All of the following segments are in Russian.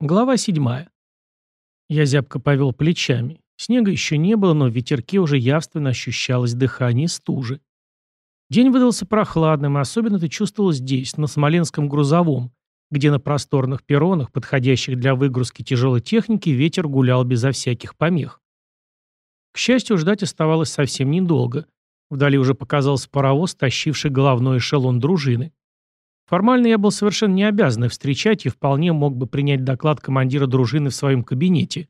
Глава 7. Я зябко повел плечами. Снега еще не было, но в ветерке уже явственно ощущалось дыхание стужи. День выдался прохладным, и особенно это чувствовалось здесь, на Смоленском грузовом, где на просторных перронах, подходящих для выгрузки тяжелой техники, ветер гулял безо всяких помех. К счастью, ждать оставалось совсем недолго. Вдали уже показался паровоз, тащивший головной эшелон дружины. Формально я был совершенно не обязан встречать и вполне мог бы принять доклад командира дружины в своем кабинете.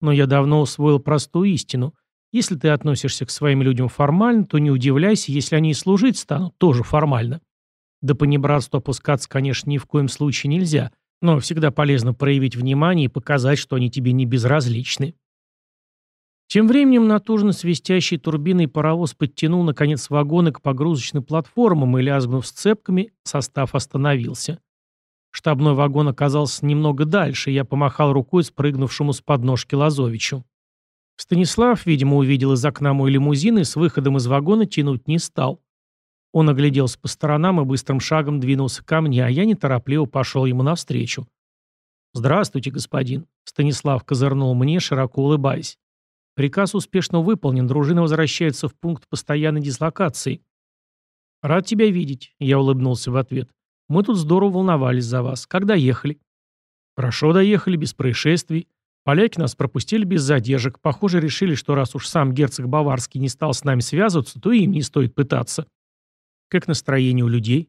Но я давно усвоил простую истину. Если ты относишься к своим людям формально, то не удивляйся, если они и служить станут, тоже формально. До понебратства опускаться, конечно, ни в коем случае нельзя, но всегда полезно проявить внимание и показать, что они тебе не безразличны. Тем временем натужно свистящий турбиной паровоз подтянул, наконец, вагоны к погрузочным платформам и, лязгнув сцепками, состав остановился. Штабной вагон оказался немного дальше, и я помахал рукой спрыгнувшему с подножки Лазовичу. Станислав, видимо, увидел из окна мой лимузин и с выходом из вагона тянуть не стал. Он огляделся по сторонам и быстрым шагом двинулся ко мне, а я неторопливо пошел ему навстречу. «Здравствуйте, господин», — Станислав козырнул мне, широко улыбаясь. Приказ успешно выполнен, дружина возвращается в пункт постоянной дислокации. Рад тебя видеть, я улыбнулся в ответ. Мы тут здорово волновались за вас. Когда ехали? Хорошо доехали, без происшествий. Поляки нас пропустили без задержек. Похоже, решили, что раз уж сам герцог Баварский не стал с нами связываться, то и им не стоит пытаться. Как настроение у людей?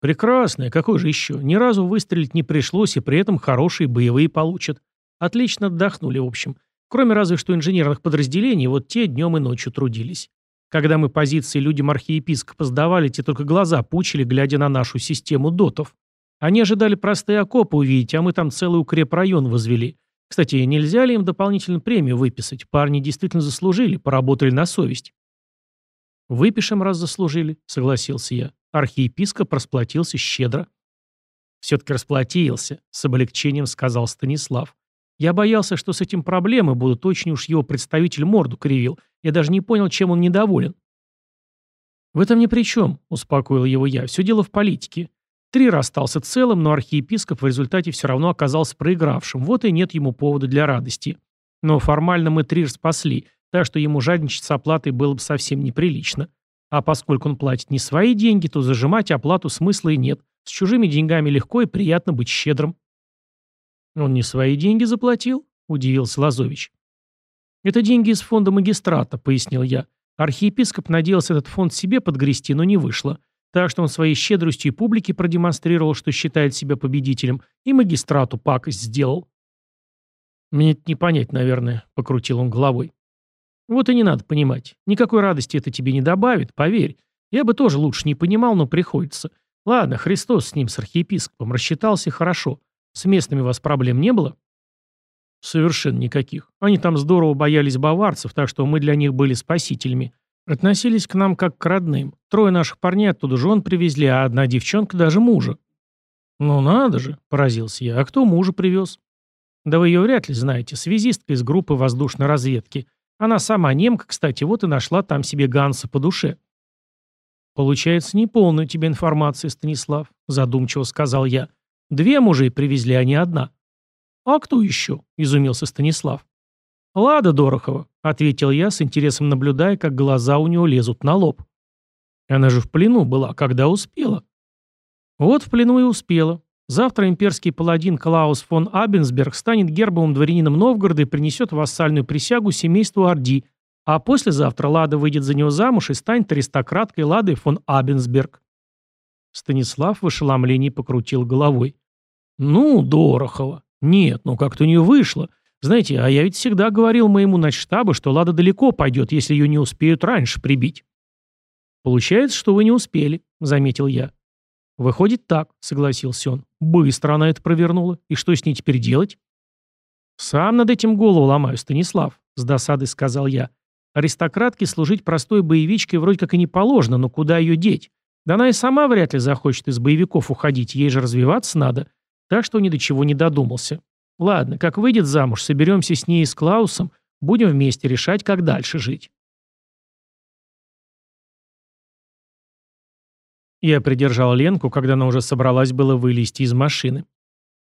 Прекрасное, какое же еще? Ни разу выстрелить не пришлось, и при этом хорошие боевые получат. Отлично отдохнули, в общем. Кроме разве что инженерных подразделений, вот те днем и ночью трудились. Когда мы позиции людям архиепископа сдавали, те только глаза пучили, глядя на нашу систему дотов. Они ожидали простые окопы увидеть, а мы там целый укрепрайон возвели. Кстати, нельзя ли им дополнительную премию выписать? Парни действительно заслужили, поработали на совесть. «Выпишем, раз заслужили», — согласился я. Архиепископ расплатился щедро. «Все-таки расплатился», — с облегчением сказал Станислав. Я боялся, что с этим проблемы будут, очень уж его представитель морду кривил. Я даже не понял, чем он недоволен. «В этом ни при чем», — успокоил его я. «Все дело в политике. Трир остался целым, но архиепископ в результате все равно оказался проигравшим. Вот и нет ему повода для радости. Но формально мы Трир спасли, так что ему жадничать с оплатой было бы совсем неприлично. А поскольку он платит не свои деньги, то зажимать оплату смысла и нет. С чужими деньгами легко и приятно быть щедрым. «Он не свои деньги заплатил?» – удивился Лазович. «Это деньги из фонда магистрата», – пояснил я. Архиепископ надеялся этот фонд себе подгрести, но не вышло. Так что он своей щедростью и публике продемонстрировал, что считает себя победителем, и магистрату пакость сделал. «Мне это не понять, наверное», — покрутил он головой. «Вот и не надо понимать. Никакой радости это тебе не добавит, поверь. Я бы тоже лучше не понимал, но приходится. Ладно, Христос с ним, с архиепископом, рассчитался хорошо. С местными у вас проблем не было? Совершенно никаких. Они там здорово боялись баварцев, так что мы для них были спасителями. Относились к нам как к родным. Трое наших парней оттуда жен привезли, а одна девчонка даже мужа. «Ну надо же», — поразился я. «А кто мужа привез?» «Да вы ее вряд ли знаете. Связистка из группы воздушной разведки. Она сама немка, кстати, вот и нашла там себе Ганса по душе». «Получается, неполная тебе информация, Станислав», — задумчиво сказал я. Две мужей привезли, а не одна. А кто еще? Изумился Станислав. Лада Дорохова, ответил я, с интересом наблюдая, как глаза у него лезут на лоб. Она же в плену была, когда успела. Вот в плену и успела. Завтра имперский паладин Клаус фон Абенсберг станет гербовым дворянином Новгорода и принесет вассальную присягу семейству Орди, а послезавтра Лада выйдет за него замуж и станет аристократкой Лады фон Абенсберг. Станислав в ошеломлении покрутил головой. «Ну, Дорохова. Нет, ну как-то у нее вышло. Знаете, а я ведь всегда говорил моему начштабу, что Лада далеко пойдет, если ее не успеют раньше прибить». «Получается, что вы не успели», — заметил я. «Выходит так», — согласился он. «Быстро она это провернула. И что с ней теперь делать?» «Сам над этим голову ломаю, Станислав», — с досадой сказал я. «Аристократке служить простой боевичкой вроде как и не положено, но куда ее деть? Да она и сама вряд ли захочет из боевиков уходить, ей же развиваться надо. Так что ни до чего не додумался. Ладно, как выйдет замуж, соберемся с ней и с Клаусом, будем вместе решать, как дальше жить. Я придержал Ленку, когда она уже собралась было вылезти из машины.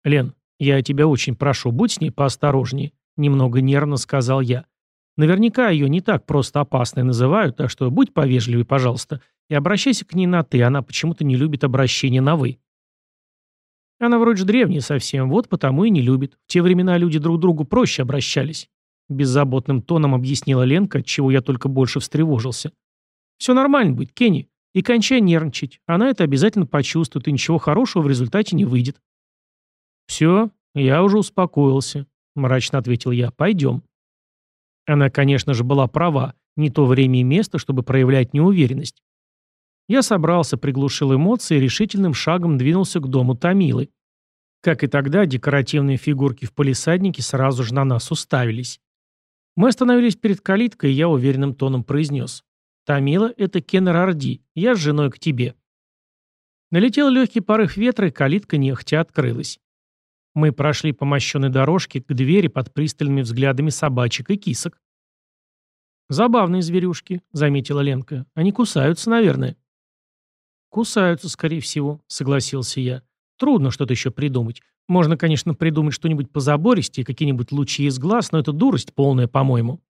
«Лен, «Я тебя очень прошу, будь с ней поосторожнее», — немного нервно сказал я. «Наверняка ее не так просто опасной называют, так что будь повежливей, пожалуйста, и обращайся к ней на «ты», она почему-то не любит обращение на «вы». Она вроде же древняя совсем, вот потому и не любит. В те времена люди друг другу проще обращались. Беззаботным тоном объяснила Ленка, от чего я только больше встревожился. Все нормально будет, Кенни. И кончай нервничать. Она это обязательно почувствует, и ничего хорошего в результате не выйдет. «Все, я уже успокоился», — мрачно ответил я. «Пойдем». Она, конечно же, была права. Не то время и место, чтобы проявлять неуверенность. Я собрался, приглушил эмоции и решительным шагом двинулся к дому Томилы. Как и тогда, декоративные фигурки в полисаднике сразу же на нас уставились. Мы остановились перед калиткой, и я уверенным тоном произнес. «Томила, это Кеннер Орди. Я с женой к тебе». Налетел легкий порыв ветра, и калитка нехотя открылась. Мы прошли по мощенной дорожке к двери под пристальными взглядами собачек и кисок. «Забавные зверюшки», — заметила Ленка. «Они кусаются, наверное». «Кусаются, скорее всего», — согласился я. «Трудно что-то еще придумать. Можно, конечно, придумать что-нибудь позабористее, какие-нибудь лучи из глаз, но это дурость полная, по-моему».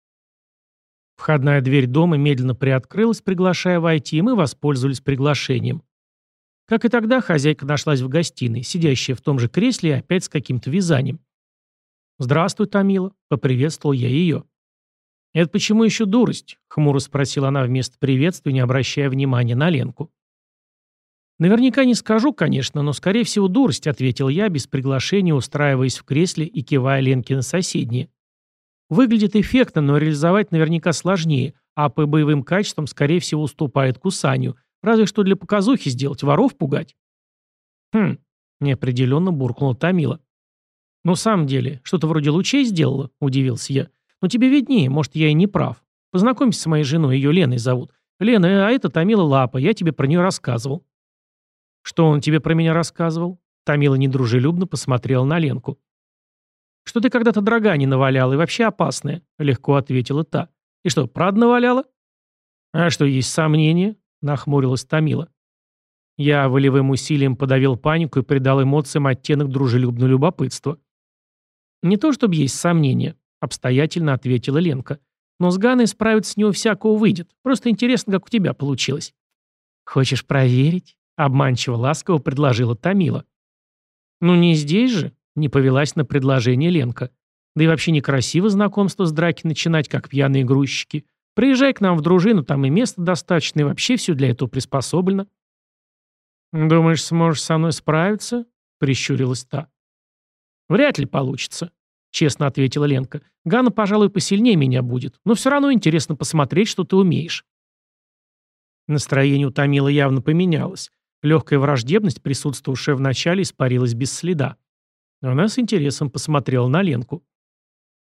Входная дверь дома медленно приоткрылась, приглашая войти, и мы воспользовались приглашением. Как и тогда, хозяйка нашлась в гостиной, сидящая в том же кресле и опять с каким-то вязанием. «Здравствуй, Томила», — поприветствовал я ее. «Это почему еще дурость?» — хмуро спросила она вместо приветствия, не обращая внимания на Ленку. «Наверняка не скажу, конечно, но, скорее всего, дурость», — ответил я, без приглашения устраиваясь в кресле и кивая Ленке на соседнее. Выглядит эффектно, но реализовать наверняка сложнее, а по боевым качествам, скорее всего, уступает кусанию. Разве что для показухи сделать, воров пугать. Хм, неопределенно буркнула Томила. «Ну, в самом деле, что-то вроде лучей сделала?» – удивился я. «Но тебе виднее, может, я и не прав. Познакомься с моей женой, ее Леной зовут. Лена, а это Томила Лапа, я тебе про нее рассказывал». «Что он тебе про меня рассказывал?» Томила недружелюбно посмотрела на Ленку. «Что ты когда-то драгани наваляла и вообще опасная», — легко ответила та. «И что, правда наваляла?» «А что, есть сомнения?» — нахмурилась Томила. Я волевым усилием подавил панику и придал эмоциям оттенок дружелюбного любопытства. «Не то чтобы есть сомнения», — обстоятельно ответила Ленка. «Но с Ганой справиться с него всякого выйдет. Просто интересно, как у тебя получилось». «Хочешь проверить?» — обманчиво ласково предложила Томила. «Ну не здесь же», не повелась на предложение Ленка. Да и вообще некрасиво знакомство с драки начинать, как пьяные грузчики. Приезжай к нам в дружину, там и места достаточно, и вообще все для этого приспособлено. «Думаешь, сможешь со мной справиться?» — прищурилась та. «Вряд ли получится», — честно ответила Ленка. «Ганна, пожалуй, посильнее меня будет, но все равно интересно посмотреть, что ты умеешь». Настроение у Томила явно поменялось. Легкая враждебность, присутствовавшая в начале, испарилась без следа. Она с интересом посмотрела на Ленку.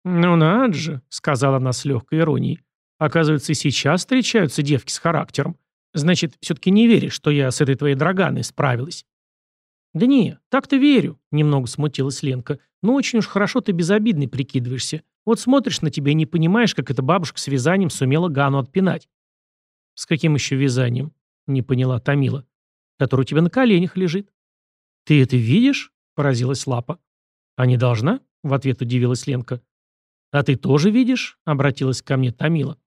«Ну надо же», — сказала она с легкой иронией. «Оказывается, и сейчас встречаются девки с характером. Значит, все-таки не веришь, что я с этой твоей драганой справилась?» «Да не, так-то верю», — немного смутилась Ленка. «Но очень уж хорошо ты безобидный прикидываешься. Вот смотришь на тебя и не понимаешь, как эта бабушка с вязанием сумела Гану отпинать». «С каким еще вязанием?» — не поняла Томила. «Который у тебя на коленях лежит». «Ты это видишь?» — поразилась Лапа. «А не должна?» — в ответ удивилась Ленка. «А ты тоже видишь?» — обратилась ко мне Томила.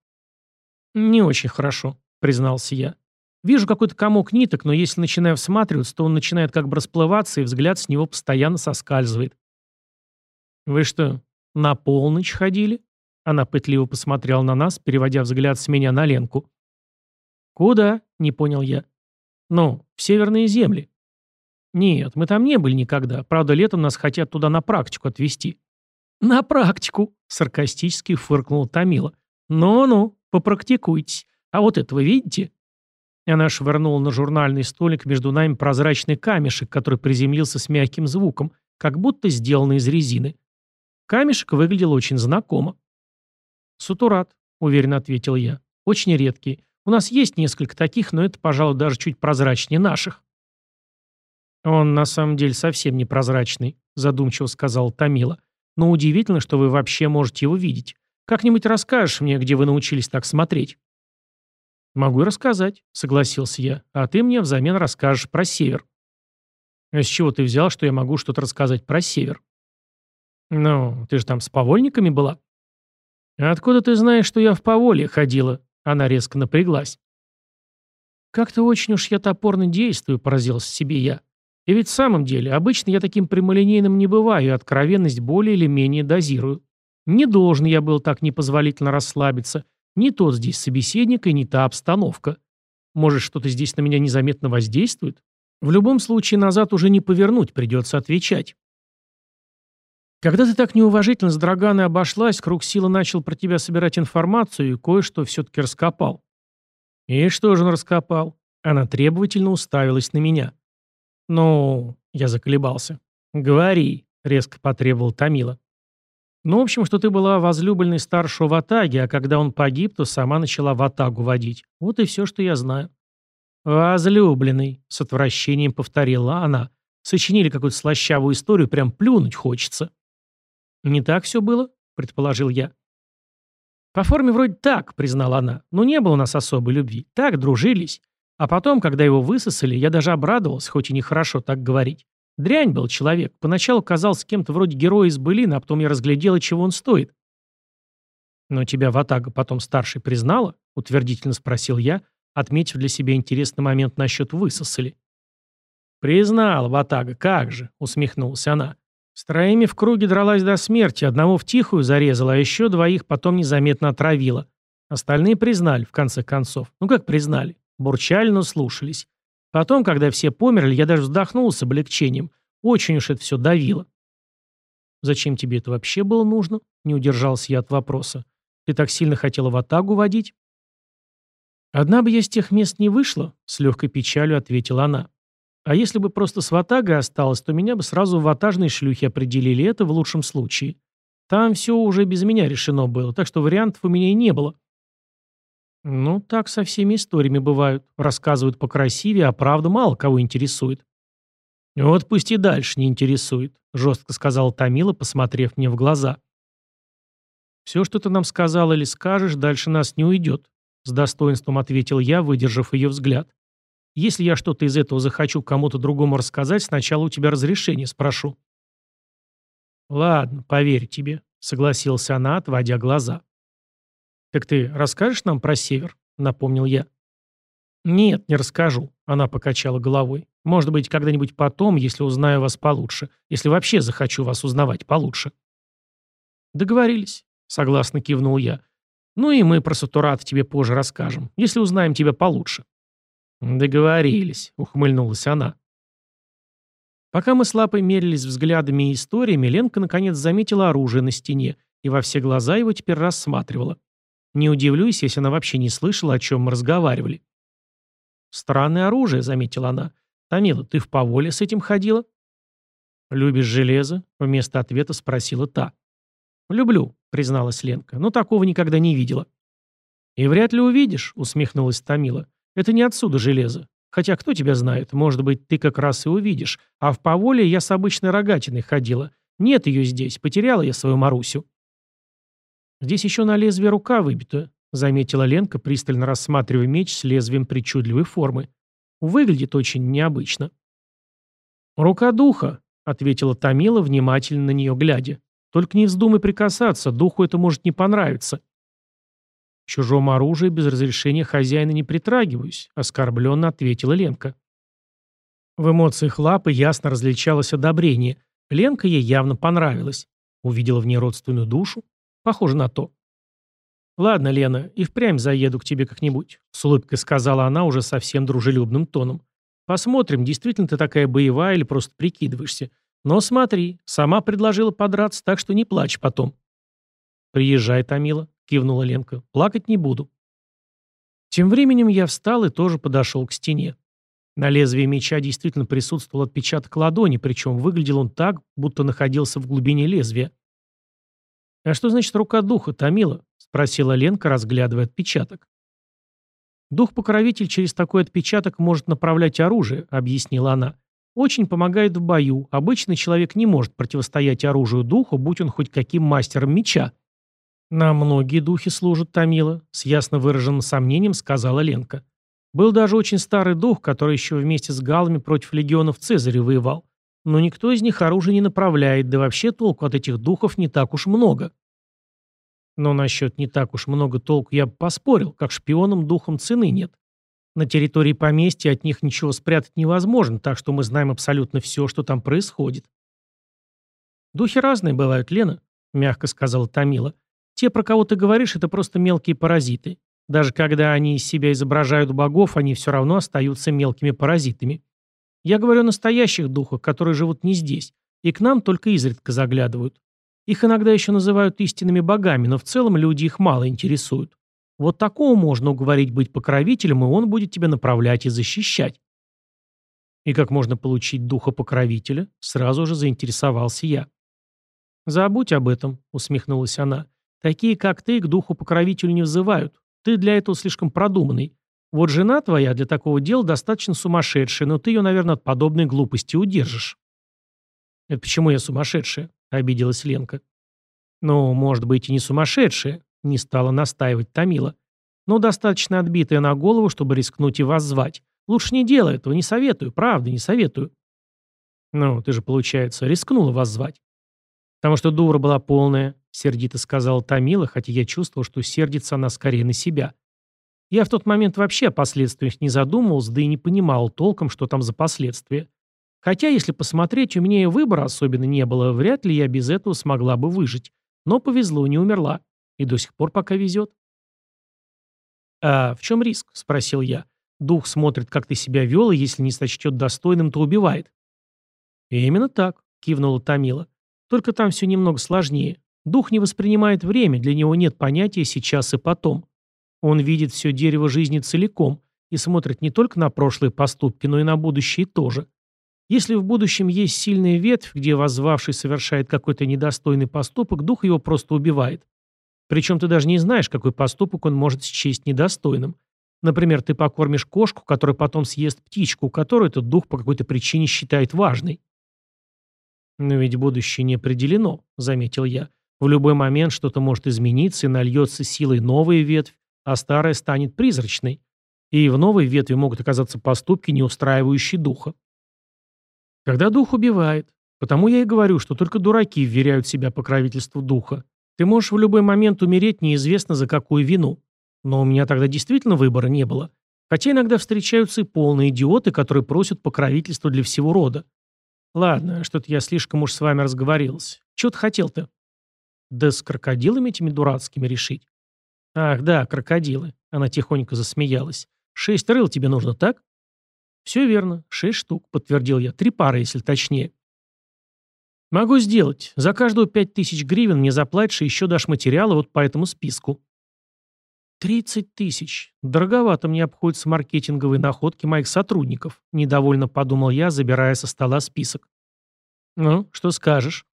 «Не очень хорошо», — признался я. «Вижу какой-то комок ниток, но если начинаю всматриваться, то он начинает как бы расплываться, и взгляд с него постоянно соскальзывает». «Вы что, на полночь ходили?» Она пытливо посмотрела на нас, переводя взгляд с меня на Ленку. «Куда?» — не понял я. «Ну, в северные земли». «Нет, мы там не были никогда. Правда, летом нас хотят туда на практику отвезти». «На практику», — саркастически фыркнула Томила. «Ну-ну, попрактикуйтесь. А вот это вы видите?» Она швырнула на журнальный столик между нами прозрачный камешек, который приземлился с мягким звуком, как будто сделанный из резины. Камешек выглядел очень знакомо. «Сутурат», — уверенно ответил я. «Очень редкий. У нас есть несколько таких, но это, пожалуй, даже чуть прозрачнее наших». «Он на самом деле совсем непрозрачный», — задумчиво сказал Томила. «Но удивительно, что вы вообще можете его видеть. Как-нибудь расскажешь мне, где вы научились так смотреть?» «Могу и рассказать», — согласился я. «А ты мне взамен расскажешь про север». «А с чего ты взял, что я могу что-то рассказать про север?» «Ну, ты же там с повольниками была?» «Откуда ты знаешь, что я в поволе ходила?» Она резко напряглась. «Как-то очень уж я топорно действую», — поразился себе я. «И ведь в самом деле, обычно я таким прямолинейным не бываю, и откровенность более или менее дозирую. Не должен я был так непозволительно расслабиться. Не тот здесь собеседник и не та обстановка. Может, что-то здесь на меня незаметно воздействует? В любом случае, назад уже не повернуть, придется отвечать. Когда ты так неуважительно с Драганой обошлась, круг силы начал про тебя собирать информацию и кое-что все-таки раскопал. И что же он раскопал? Она требовательно уставилась на меня. Ну, я заколебался. Говори, резко потребовал Томила. Ну, в общем, что ты была возлюбленной старшего в Атаге, а когда он погиб, то сама начала в Атагу водить. Вот и все, что я знаю. «Возлюбленный», — с отвращением повторила она. «Сочинили какую-то слащавую историю, прям плюнуть хочется». «Не так все было?» — предположил я. «По форме вроде так», — признала она, — «но не было у нас особой любви. Так дружились. А потом, когда его высосали, я даже обрадовался, хоть и нехорошо так говорить. Дрянь был человек. Поначалу казался кем-то вроде героя из былин, а потом я разглядела, чего он стоит. «Но тебя Ватага потом старший признала?» — утвердительно спросил я, отметив для себя интересный момент насчет высосали. «Признала Ватага, как же!» — усмехнулась она. «С троими в круге дралась до смерти, одного втихую зарезала, а еще двоих потом незаметно отравила. Остальные признали, в конце концов. Ну как признали? Бурчали, но слушались. Потом, когда все померли, я даже вздохнул с облегчением. Очень уж это все давило. «Зачем тебе это вообще было нужно?» — не удержался я от вопроса. «Ты так сильно хотела в Атагу водить?» «Одна бы я с тех мест не вышла», — с легкой печалью ответила она. «А если бы просто с Ватагой осталось, то меня бы сразу в ватажной шлюхе определили, это в лучшем случае. Там все уже без меня решено было, так что вариантов у меня и не было. Ну, так со всеми историями бывают. Рассказывают покрасивее, а правда мало кого интересует. Вот пусть и дальше не интересует, жестко сказала Томила, посмотрев мне в глаза. Все, что ты нам сказал или скажешь, дальше нас не уйдет, с достоинством ответил я, выдержав ее взгляд. Если я что-то из этого захочу кому-то другому рассказать, сначала у тебя разрешение спрошу. Ладно, поверь тебе, согласился она, отводя глаза. «Так ты расскажешь нам про север?» — напомнил я. «Нет, не расскажу», — она покачала головой. «Может быть, когда-нибудь потом, если узнаю вас получше. Если вообще захочу вас узнавать получше». «Договорились», — согласно кивнул я. «Ну и мы про Сатурат тебе позже расскажем, если узнаем тебя получше». «Договорились», — ухмыльнулась она. Пока мы с Лапой мерились взглядами и историями, Ленка наконец заметила оружие на стене и во все глаза его теперь рассматривала. Не удивлюсь, если она вообще не слышала, о чем мы разговаривали. «Странное оружие», — заметила она. «Тамила, ты в поволе с этим ходила?» «Любишь железо?» — вместо ответа спросила та. «Люблю», — призналась Ленка, — «но такого никогда не видела». «И вряд ли увидишь», — усмехнулась Тамила. «Это не отсюда железо. Хотя кто тебя знает, может быть, ты как раз и увидишь. А в поволе я с обычной рогатиной ходила. Нет ее здесь, потеряла я свою Марусю». «Здесь еще на лезвие рука выбита», — заметила Ленка, пристально рассматривая меч с лезвием причудливой формы. «Выглядит очень необычно». «Рука духа», — ответила Томила, внимательно на нее глядя. «Только не вздумай прикасаться, духу это может не понравиться». «К чужому оружию без разрешения хозяина не притрагиваюсь», — оскорбленно ответила Ленка. В эмоциях Лапы ясно различалось одобрение. Ленка ей явно понравилась. Увидела в ней родственную душу. Похоже на то. «Ладно, Лена, и впрямь заеду к тебе как-нибудь», — с улыбкой сказала она уже совсем дружелюбным тоном. «Посмотрим, действительно ты такая боевая или просто прикидываешься. Но смотри, сама предложила подраться, так что не плачь потом». «Приезжай, Томила», — кивнула Ленка. «Плакать не буду». Тем временем я встал и тоже подошел к стене. На лезвии меча действительно присутствовал отпечаток ладони, причем выглядел он так, будто находился в глубине лезвия. «А что значит рука духа, Томила?» — спросила Ленка, разглядывая отпечаток. «Дух-покровитель через такой отпечаток может направлять оружие», — объяснила она. «Очень помогает в бою. Обычный человек не может противостоять оружию духу, будь он хоть каким мастером меча». «На многие духи служат, Томила», — с ясно выраженным сомнением сказала Ленка. «Был даже очень старый дух, который еще вместе с галами против легионов Цезаря воевал. но никто из них оружие не направляет, да вообще толку от этих духов не так уж много. Но насчет не так уж много толку я бы поспорил, как шпионам духом цены нет. На территории поместья от них ничего спрятать невозможно, так что мы знаем абсолютно все, что там происходит. «Духи разные бывают, Лена», — мягко сказала Томила. «Те, про кого ты говоришь, это просто мелкие паразиты. Даже когда они из себя изображают богов, они все равно остаются мелкими паразитами. Я говорю о настоящих духах, которые живут не здесь, и к нам только изредка заглядывают. Их иногда еще называют истинными богами, но в целом люди их мало интересуют. Вот такого можно уговорить быть покровителем, и он будет тебя направлять и защищать. И как можно получить духа покровителя, сразу же заинтересовался я. «Забудь об этом», — усмехнулась она. «Такие, как ты, к духу покровителю не взывают. Ты для этого слишком продуманный. Вот жена твоя для такого дела достаточно сумасшедшая, но ты ее, наверное, от подобной глупости удержишь». «Это почему я сумасшедшая?» — обиделась Ленка. «Ну, может быть, и не сумасшедшая», — не стала настаивать Томила. «Но достаточно отбитая на голову, чтобы рискнуть и вас звать. Лучше не делай этого, не советую, правда, не советую». «Ну, ты же, получается, рискнула вас звать». «Потому что дура была полная», — сердито сказала Томила, хотя я чувствовал, что сердится она скорее на себя. Я в тот момент вообще о последствиях не задумывался, да и не понимал толком, что там за последствия. Хотя, если посмотреть, у меня и выбора особенно не было, вряд ли я без этого смогла бы выжить. Но повезло, не умерла. И до сих пор пока везет. «А в чем риск?» – спросил я. «Дух смотрит, как ты себя вел, и если не сочтет достойным, то убивает». «Именно так», – кивнула Томила. «Только там все немного сложнее. Дух не воспринимает время, для него нет понятия «сейчас» и «потом». Он видит все дерево жизни целиком и смотрит не только на прошлые поступки, но и на будущее тоже. Если в будущем есть сильная ветвь, где воззвавший совершает какой-то недостойный поступок, дух его просто убивает. Причем ты даже не знаешь, какой поступок он может счесть недостойным. Например, ты покормишь кошку, которая потом съест птичку, которую этот дух по какой-то причине считает важной. «Но ведь будущее не определено», — заметил я. «В любой момент что-то может измениться, и нальется силой новая ветвь, а старая станет призрачной. И в новой ветви могут оказаться поступки, не устраивающие духа. Когда дух убивает. Потому я и говорю, что только дураки вверяют себя покровительству духа. Ты можешь в любой момент умереть неизвестно за какую вину. Но у меня тогда действительно выбора не было. Хотя иногда встречаются и полные идиоты, которые просят покровительства для всего рода. Ладно, что-то я слишком уж с вами разговорился. Чего ты хотел-то? Да с крокодилами этими дурацкими решить. Ах, да, крокодилы. Она тихонько засмеялась. Шесть рыл тебе нужно, так? «Все верно. Шесть штук», — подтвердил я. «Три пары, если точнее». «Могу сделать. За каждую пять тысяч гривен мне заплатишь и еще дашь материалы вот по этому списку». «Тридцать тысяч. Дороговато мне обходятся маркетинговые находки моих сотрудников», — недовольно подумал я, забирая со стола список. «Ну, что скажешь?»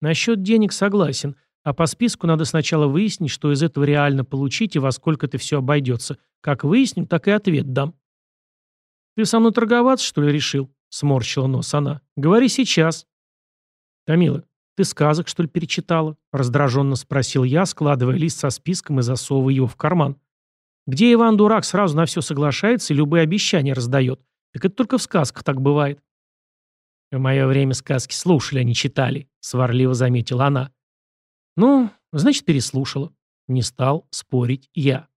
«Насчет денег согласен, а по списку надо сначала выяснить, что из этого реально получить и во сколько это все обойдется. Как выясним, так и ответ дам». «Ты со мной торговаться, что ли, решил?» — сморщила нос она. «Говори сейчас». «Томила, ты сказок, что ли, перечитала?» — раздраженно спросил я, складывая лист со списком и засовывая его в карман. «Где Иван Дурак сразу на все соглашается и любые обещания раздает? Так это только в сказках так бывает». «В мое время сказки слушали, а не читали», — сварливо заметила она. «Ну, значит, переслушала». Не стал спорить я.